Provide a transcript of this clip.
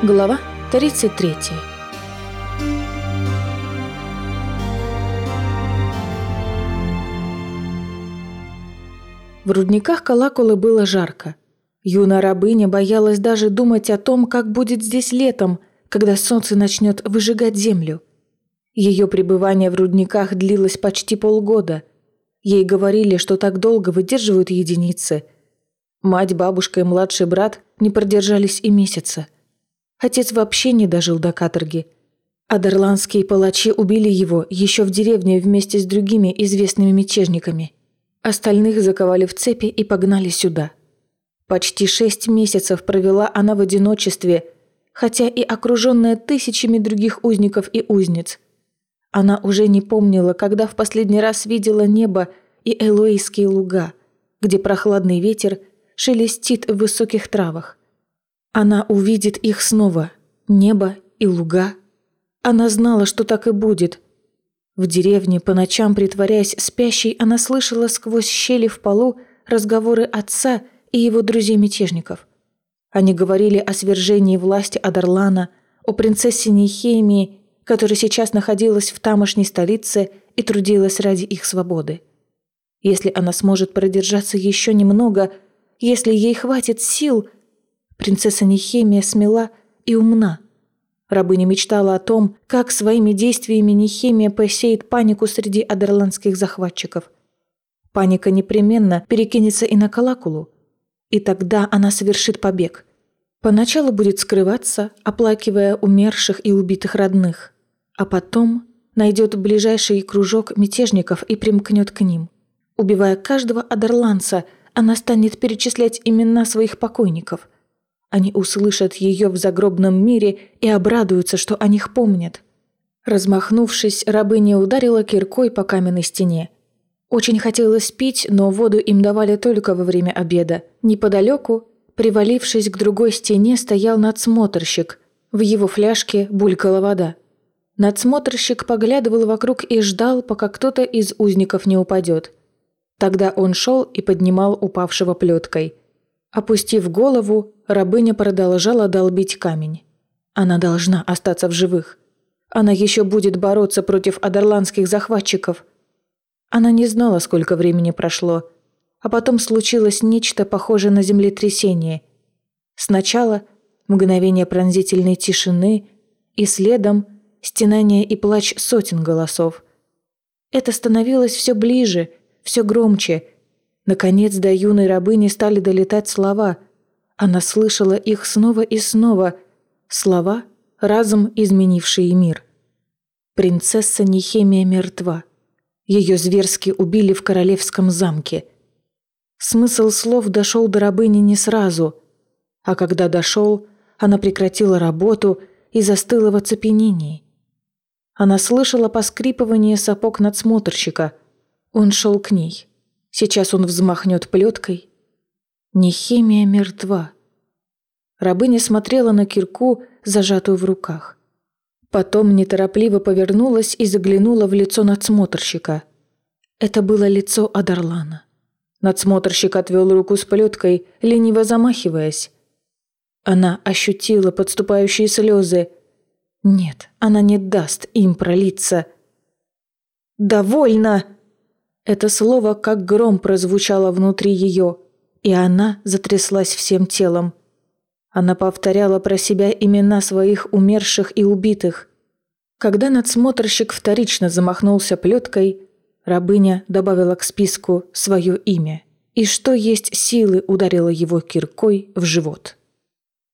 Глава 33 В рудниках Калакулы было жарко. Юная рабыня боялась даже думать о том, как будет здесь летом, когда солнце начнет выжигать землю. Ее пребывание в рудниках длилось почти полгода. Ей говорили, что так долго выдерживают единицы. Мать, бабушка и младший брат не продержались и месяца – Отец вообще не дожил до каторги. Адерландские палачи убили его еще в деревне вместе с другими известными мятежниками. Остальных заковали в цепи и погнали сюда. Почти шесть месяцев провела она в одиночестве, хотя и окруженная тысячами других узников и узниц. Она уже не помнила, когда в последний раз видела небо и элоийские луга, где прохладный ветер шелестит в высоких травах. Она увидит их снова, небо и луга. Она знала, что так и будет. В деревне, по ночам притворяясь спящей, она слышала сквозь щели в полу разговоры отца и его друзей-мятежников. Они говорили о свержении власти Адарлана, о принцессе Нейхемии, которая сейчас находилась в тамошней столице и трудилась ради их свободы. Если она сможет продержаться еще немного, если ей хватит сил – Принцесса Нехемия смела и умна. Рабыня мечтала о том, как своими действиями Нехемия посеет панику среди адерландских захватчиков. Паника непременно перекинется и на Калакулу. И тогда она совершит побег. Поначалу будет скрываться, оплакивая умерших и убитых родных. А потом найдет ближайший кружок мятежников и примкнет к ним. Убивая каждого адерландца, она станет перечислять имена своих покойников – они услышат ее в загробном мире и обрадуются, что о них помнят. Размахнувшись, рабыня ударила киркой по каменной стене. Очень хотелось пить, но воду им давали только во время обеда. Неподалеку, привалившись к другой стене, стоял надсмотрщик. В его фляжке булькала вода. Надсмотрщик поглядывал вокруг и ждал, пока кто-то из узников не упадет. Тогда он шел и поднимал упавшего плеткой. Опустив голову, рабыня продолжала долбить камень. Она должна остаться в живых. Она еще будет бороться против адерландских захватчиков. Она не знала, сколько времени прошло, а потом случилось нечто похожее на землетрясение. Сначала мгновение пронзительной тишины и следом стенание и плач сотен голосов. Это становилось все ближе, все громче. Наконец до юной рабыни стали долетать слова – она слышала их снова и снова, слова, разом изменившие мир. Принцесса Нехемия мертва. Ее зверски убили в королевском замке. Смысл слов дошел до рабыни не сразу, а когда дошел, она прекратила работу и застыла в оцепенении. Она слышала поскрипывание сапог надсмотрщика. Он шел к ней. Сейчас он взмахнет плеткой, Нехемия мертва. Рабыня смотрела на кирку, зажатую в руках. Потом неторопливо повернулась и заглянула в лицо надсмотрщика. Это было лицо Адарлана. Надсмотрщик отвел руку с плеткой, лениво замахиваясь. Она ощутила подступающие слезы. Нет, она не даст им пролиться. «Довольно!» Это слово как гром прозвучало внутри ее – и она затряслась всем телом. Она повторяла про себя имена своих умерших и убитых. Когда надсмотрщик вторично замахнулся плеткой, рабыня добавила к списку свое имя и что есть силы ударила его киркой в живот.